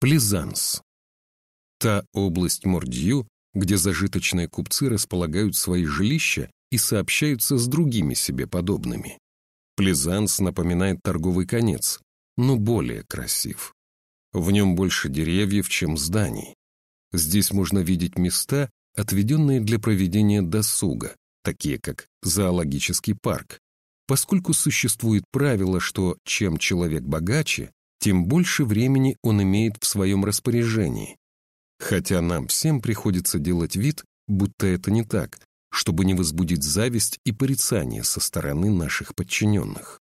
Плезанс. Та область Мордью, где зажиточные купцы располагают свои жилища и сообщаются с другими себе подобными. Плезанс напоминает торговый конец, но более красив. В нем больше деревьев, чем зданий. Здесь можно видеть места, отведенные для проведения досуга, такие как зоологический парк, поскольку существует правило, что чем человек богаче, тем больше времени он имеет в своем распоряжении. Хотя нам всем приходится делать вид, будто это не так, чтобы не возбудить зависть и порицание со стороны наших подчиненных.